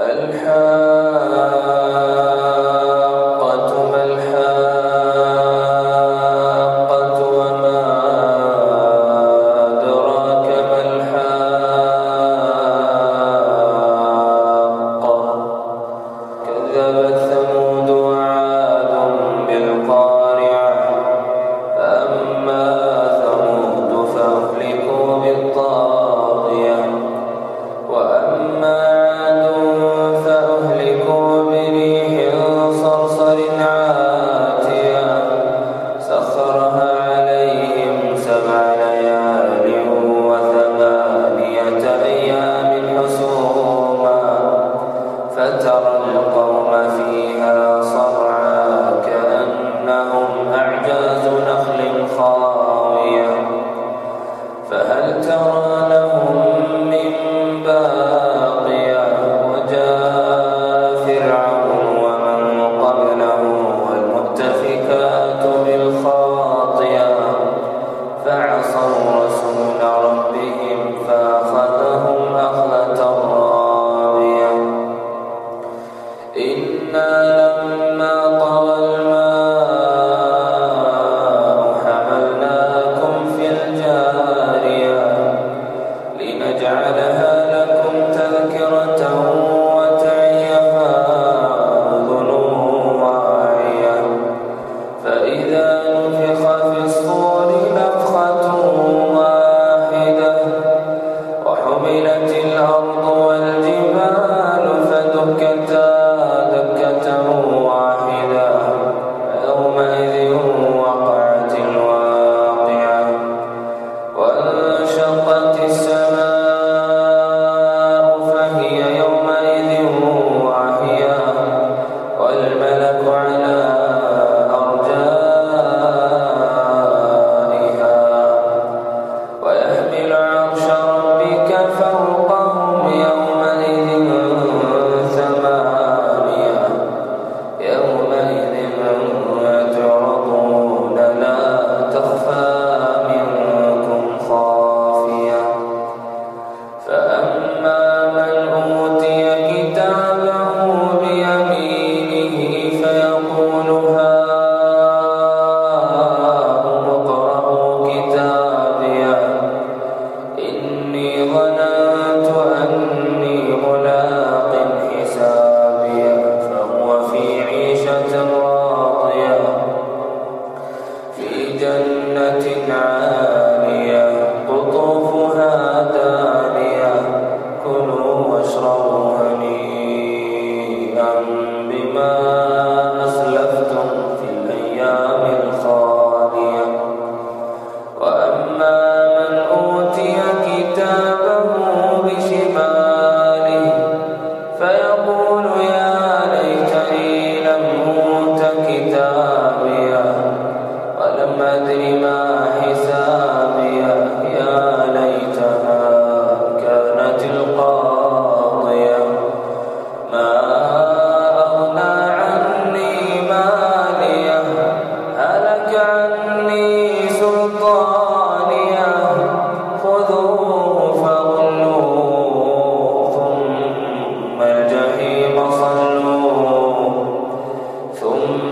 الحمد النار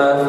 طعام